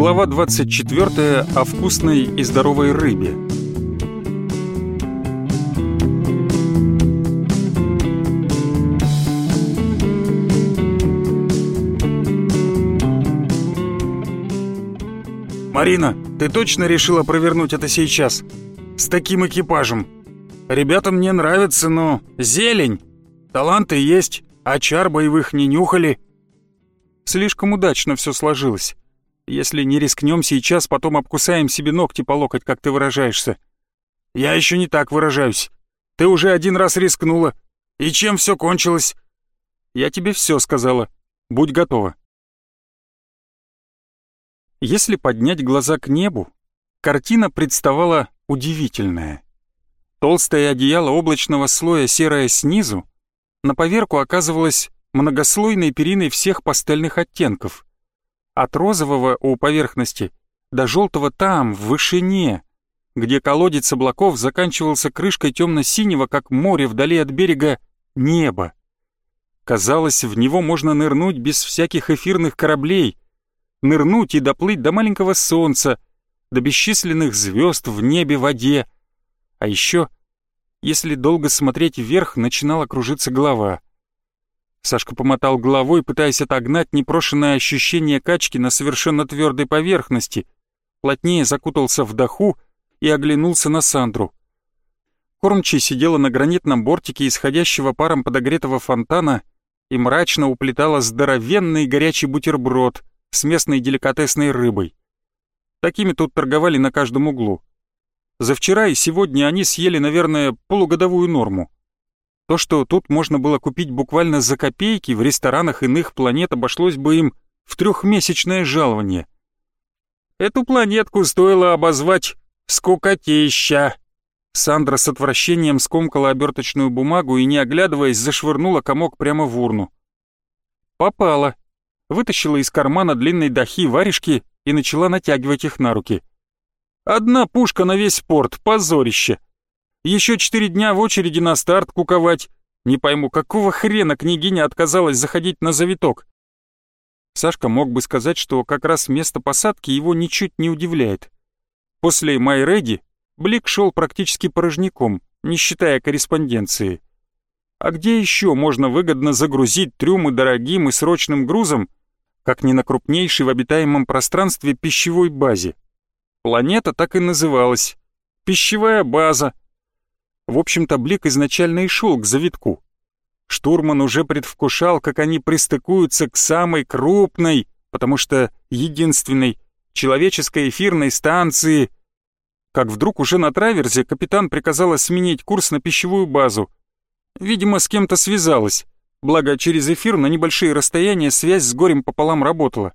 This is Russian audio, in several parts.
Глава 24 о вкусной и здоровой рыбе. «Марина, ты точно решила провернуть это сейчас? С таким экипажем? Ребята мне нравятся, но зелень. Таланты есть, а чар боевых не нюхали». Слишком удачно все сложилось. Если не рискнем сейчас, потом обкусаем себе ногти по локоть, как ты выражаешься. Я еще не так выражаюсь. Ты уже один раз рискнула. И чем все кончилось? Я тебе все сказала. Будь готова. Если поднять глаза к небу, картина представала удивительная. Толстое одеяло облачного слоя серое снизу, на поверку оказывалось многослойной периной всех пастельных оттенков. От розового у поверхности до желтого там, в вышине, где колодец облаков заканчивался крышкой темно-синего, как море вдали от берега, неба. Казалось, в него можно нырнуть без всяких эфирных кораблей, нырнуть и доплыть до маленького солнца, до бесчисленных звезд в небе, воде. А еще, если долго смотреть вверх, начинала кружиться голова — Сашка помотал головой, пытаясь отогнать непрошенное ощущение качки на совершенно твердой поверхности, плотнее закутался в даху и оглянулся на Сандру. Кормчий сидела на гранитном бортике исходящего паром подогретого фонтана и мрачно уплетала здоровенный горячий бутерброд с местной деликатесной рыбой. Такими тут торговали на каждом углу. За вчера и сегодня они съели, наверное, полугодовую норму. То, что тут можно было купить буквально за копейки, в ресторанах иных планет обошлось бы им в трехмесячное жалование. Эту планетку стоило обозвать «скукотища». Сандра с отвращением скомкала оберточную бумагу и, не оглядываясь, зашвырнула комок прямо в урну. Попала. Вытащила из кармана длинной дахи варежки и начала натягивать их на руки. Одна пушка на весь порт, позорище. Еще четыре дня в очереди на старт куковать. Не пойму, какого хрена княгиня отказалась заходить на завиток? Сашка мог бы сказать, что как раз место посадки его ничуть не удивляет. После Майреди Блик шел практически порожняком, не считая корреспонденции. А где еще можно выгодно загрузить трюмы дорогим и срочным грузом, как не на крупнейшей в обитаемом пространстве пищевой базе? Планета так и называлась — пищевая база, в общем-то, Блик изначально и шел к завитку. Штурман уже предвкушал, как они пристыкуются к самой крупной, потому что единственной, человеческой эфирной станции. Как вдруг уже на траверзе капитан приказала сменить курс на пищевую базу. Видимо, с кем-то связалась, благо через эфир на небольшие расстояния связь с горем пополам работала.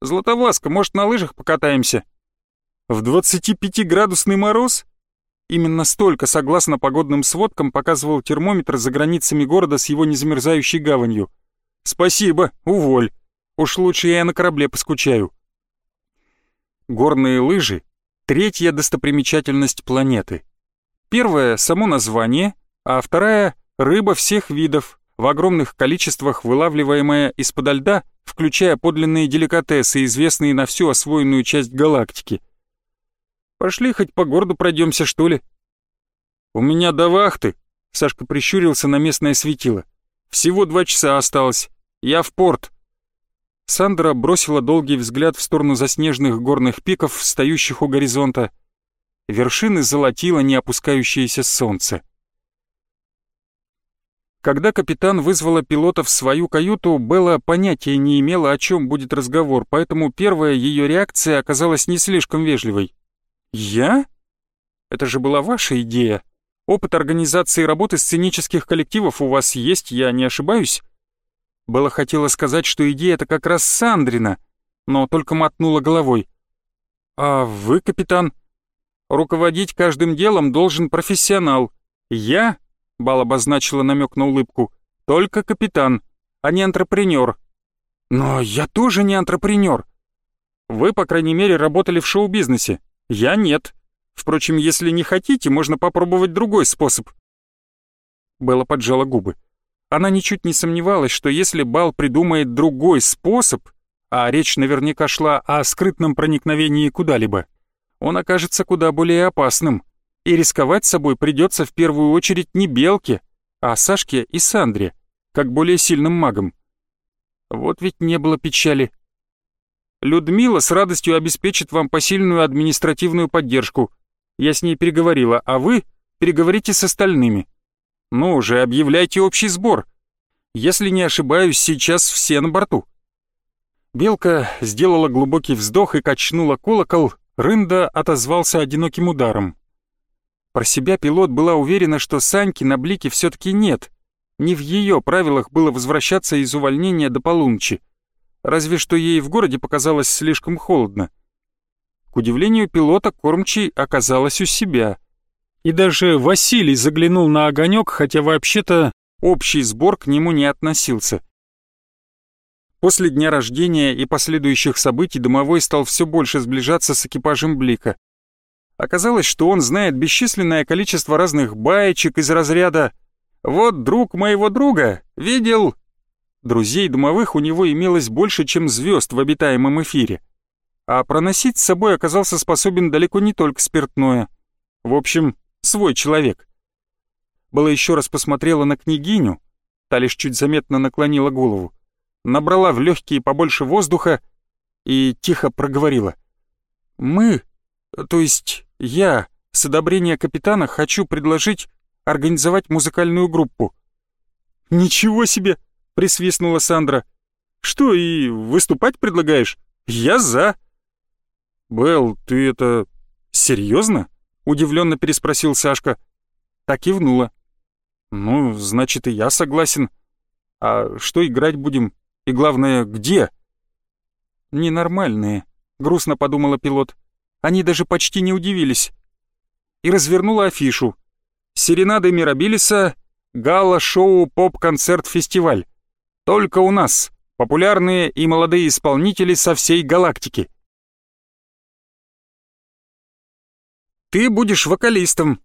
«Златовласка, может, на лыжах покатаемся?» «В 25-градусный мороз?» Именно столько, согласно погодным сводкам, показывал термометр за границами города с его незамерзающей гаванью. «Спасибо, уволь. Уж лучше я на корабле поскучаю». Горные лыжи — третья достопримечательность планеты. Первая — само название, а вторая — рыба всех видов, в огромных количествах вылавливаемая из-под льда, включая подлинные деликатесы, известные на всю освоенную часть галактики — Пошли хоть по городу пройдемся, что ли?» «У меня до вахты», — Сашка прищурился на местное светило. «Всего два часа осталось. Я в порт». Сандра бросила долгий взгляд в сторону заснеженных горных пиков, встающих у горизонта. Вершины золотило не опускающееся солнце. Когда капитан вызвала пилота в свою каюту, Белла понятия не имела, о чем будет разговор, поэтому первая ее реакция оказалась не слишком вежливой. «Я? Это же была ваша идея. Опыт организации работы сценических коллективов у вас есть, я не ошибаюсь?» Было хотела сказать, что идея это как раз Сандрина, но только мотнула головой. «А вы, капитан?» «Руководить каждым делом должен профессионал. Я, — Бал обозначила намек на улыбку, — только капитан, а не антрепренер». «Но я тоже не антрепренер. Вы, по крайней мере, работали в шоу-бизнесе. Я нет. Впрочем, если не хотите, можно попробовать другой способ. Белла поджала губы. Она ничуть не сомневалась, что если Бал придумает другой способ, а речь наверняка шла о скрытном проникновении куда-либо, он окажется куда более опасным, и рисковать собой придется в первую очередь не Белке, а Сашке и Сандре, как более сильным магом. Вот ведь не было печали. Людмила с радостью обеспечит вам посильную административную поддержку. Я с ней переговорила, а вы переговорите с остальными. Ну уже, объявляйте общий сбор. Если не ошибаюсь, сейчас все на борту. Белка сделала глубокий вздох и качнула колокол, Рында отозвался одиноким ударом. Про себя пилот была уверена, что Саньки на блике все-таки нет. Не в ее правилах было возвращаться из увольнения до полуночи. Разве что ей в городе показалось слишком холодно. К удивлению пилота, кормчий оказалась у себя. И даже Василий заглянул на огонек, хотя вообще-то общий сбор к нему не относился. После дня рождения и последующих событий домовой стал все больше сближаться с экипажем Блика. Оказалось, что он знает бесчисленное количество разных баечек из разряда «Вот друг моего друга, видел...» Друзей домовых у него имелось больше, чем звезд в обитаемом эфире. А проносить с собой оказался способен далеко не только спиртное. В общем, свой человек. Было еще раз посмотрела на княгиню, та лишь чуть заметно наклонила голову набрала в легкие побольше воздуха и тихо проговорила. «Мы, то есть я, с одобрения капитана хочу предложить организовать музыкальную группу». «Ничего себе!» — присвистнула Сандра. «Что, и выступать предлагаешь? Я за!» «Белл, ты это... серьезно?» — удивленно переспросил Сашка. Так кивнула. «Ну, значит, и я согласен. А что играть будем? И главное, где?» «Ненормальные», — грустно подумала пилот. Они даже почти не удивились. И развернула афишу. «Серенады Мирабилиса, гала-шоу поп-концерт-фестиваль. Только у нас. Популярные и молодые исполнители со всей галактики». «Ты будешь вокалистом».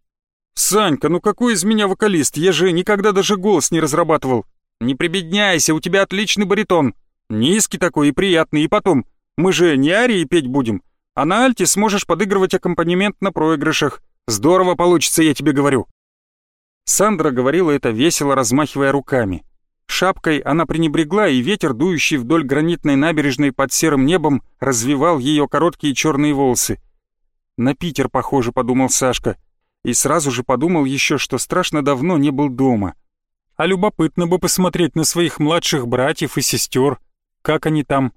«Санька, ну какой из меня вокалист? Я же никогда даже голос не разрабатывал. Не прибедняйся, у тебя отличный баритон. Низкий такой и приятный, и потом, мы же не арии петь будем, а на альте сможешь подыгрывать аккомпанемент на проигрышах. Здорово получится, я тебе говорю». Сандра говорила это весело, размахивая руками. Шапкой она пренебрегла, и ветер, дующий вдоль гранитной набережной под серым небом, развивал ее короткие черные волосы. «На Питер похоже», — подумал Сашка. И сразу же подумал еще, что страшно давно не был дома — а любопытно бы посмотреть на своих младших братьев и сестер. Как они там?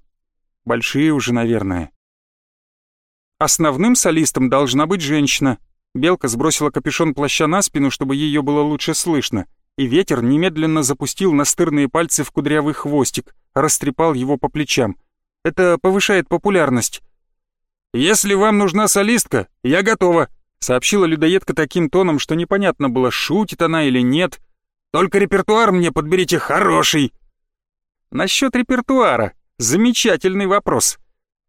Большие уже, наверное. Основным солистом должна быть женщина. Белка сбросила капюшон плаща на спину, чтобы ее было лучше слышно, и ветер немедленно запустил настырные пальцы в кудрявый хвостик, растрепал его по плечам. Это повышает популярность. «Если вам нужна солистка, я готова», — сообщила людоедка таким тоном, что непонятно было, шутит она или нет — только репертуар мне подберите хороший». Насчет репертуара. Замечательный вопрос.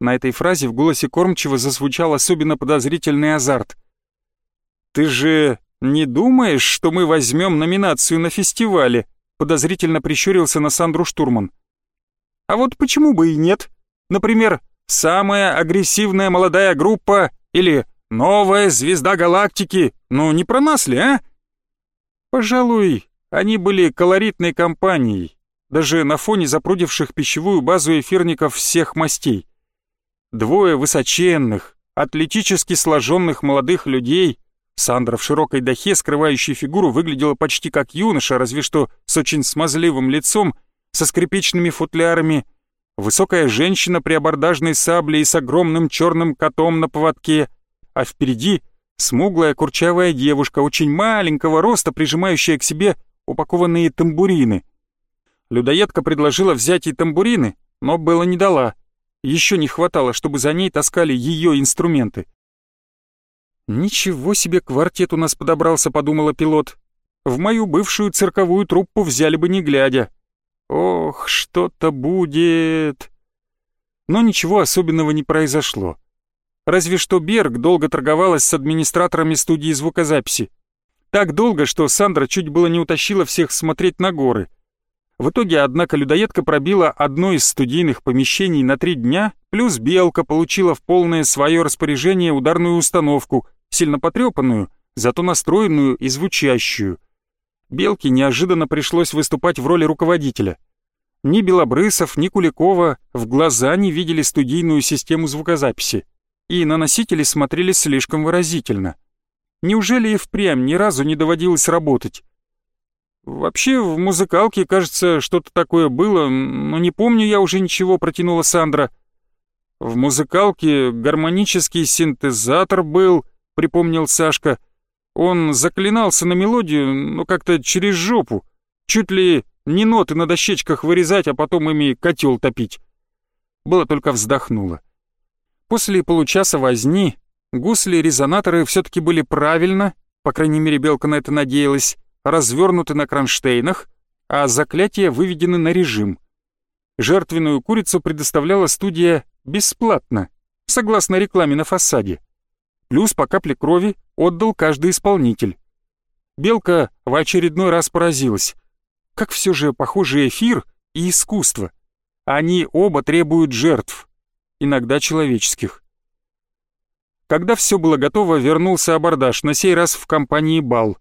На этой фразе в голосе Кормчева зазвучал особенно подозрительный азарт. «Ты же не думаешь, что мы возьмем номинацию на фестивале?» подозрительно прищурился на Сандру Штурман. «А вот почему бы и нет? Например, самая агрессивная молодая группа или новая звезда галактики. Ну, не про нас ли, а?» «Пожалуй, они были колоритной компанией, даже на фоне запрудивших пищевую базу эфирников всех мастей. Двое высоченных, атлетически сложенных молодых людей, Сандра в широкой дахе, скрывающей фигуру, выглядела почти как юноша, разве что с очень смазливым лицом, со скрипичными футлярами, высокая женщина при абордажной сабле и с огромным черным котом на поводке, а впереди смуглая курчавая девушка, очень маленького роста, прижимающая к себе упакованные тамбурины. Людоедка предложила взять и тамбурины, но было не дала. Еще не хватало, чтобы за ней таскали ее инструменты. «Ничего себе квартет у нас подобрался», — подумала пилот. «В мою бывшую цирковую труппу взяли бы не глядя. Ох, что-то будет...» Но ничего особенного не произошло. Разве что Берг долго торговалась с администраторами студии звукозаписи. Так долго, что Сандра чуть было не утащила всех смотреть на горы. В итоге, однако, людоедка пробила одно из студийных помещений на три дня, плюс Белка получила в полное свое распоряжение ударную установку, сильно потрепанную, зато настроенную и звучащую. Белке неожиданно пришлось выступать в роли руководителя. Ни Белобрысов, ни Куликова в глаза не видели студийную систему звукозаписи, и на носители смотрели слишком выразительно. Неужели и впрямь ни разу не доводилось работать? «Вообще, в музыкалке, кажется, что-то такое было, но не помню я уже ничего», — протянула Сандра. «В музыкалке гармонический синтезатор был», — припомнил Сашка. «Он заклинался на мелодию, но как-то через жопу. Чуть ли не ноты на дощечках вырезать, а потом ими котел топить». Было только вздохнула. После получаса возни гусли-резонаторы все-таки были правильно, по крайней мере, Белка на это надеялась, развернуты на кронштейнах, а заклятия выведены на режим. Жертвенную курицу предоставляла студия бесплатно, согласно рекламе на фасаде. Плюс по капле крови отдал каждый исполнитель. Белка в очередной раз поразилась. Как все же похожи эфир и искусство. Они оба требуют жертв, иногда человеческих. Когда все было готово, вернулся абордаж, на сей раз в компании Бал.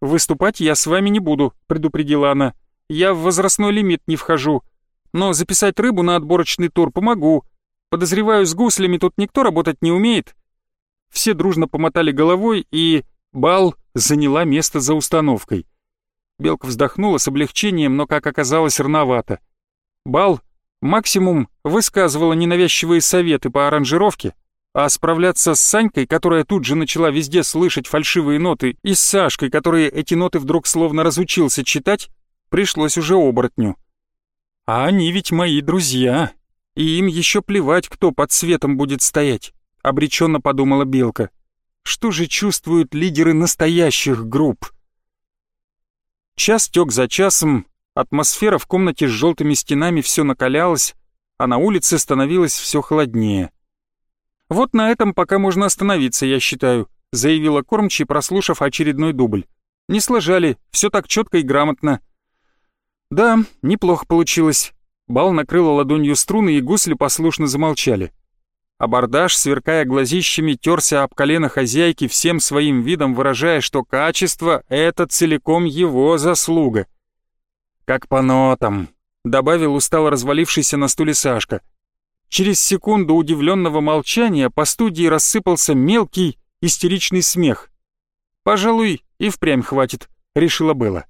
«Выступать я с вами не буду», — предупредила она. «Я в возрастной лимит не вхожу. Но записать рыбу на отборочный тур помогу. Подозреваю, с гуслями тут никто работать не умеет». Все дружно помотали головой, и Бал заняла место за установкой. Белка вздохнула с облегчением, но, как оказалось, рановато. Бал максимум высказывала ненавязчивые советы по аранжировке, а справляться с Санькой, которая тут же начала везде слышать фальшивые ноты, и с Сашкой, который эти ноты вдруг словно разучился читать, пришлось уже оборотню. А они ведь мои друзья, и им еще плевать, кто под светом будет стоять, обреченно подумала Белка. Что же чувствуют лидеры настоящих групп? Час тек за часом, атмосфера в комнате с желтыми стенами все накалялась, а на улице становилось все холоднее. «Вот на этом пока можно остановиться, я считаю», заявила кормчий, прослушав очередной дубль. «Не сложали, все так четко и грамотно». «Да, неплохо получилось». Бал накрыла ладонью струны, и гусли послушно замолчали. Абордаж, сверкая глазищами, терся об колено хозяйки, всем своим видом выражая, что качество — это целиком его заслуга. «Как по нотам», — добавил устало развалившийся на стуле Сашка. Через секунду удивленного молчания по студии рассыпался мелкий, истеричный смех. «Пожалуй, и впрямь хватит», — решила Белла.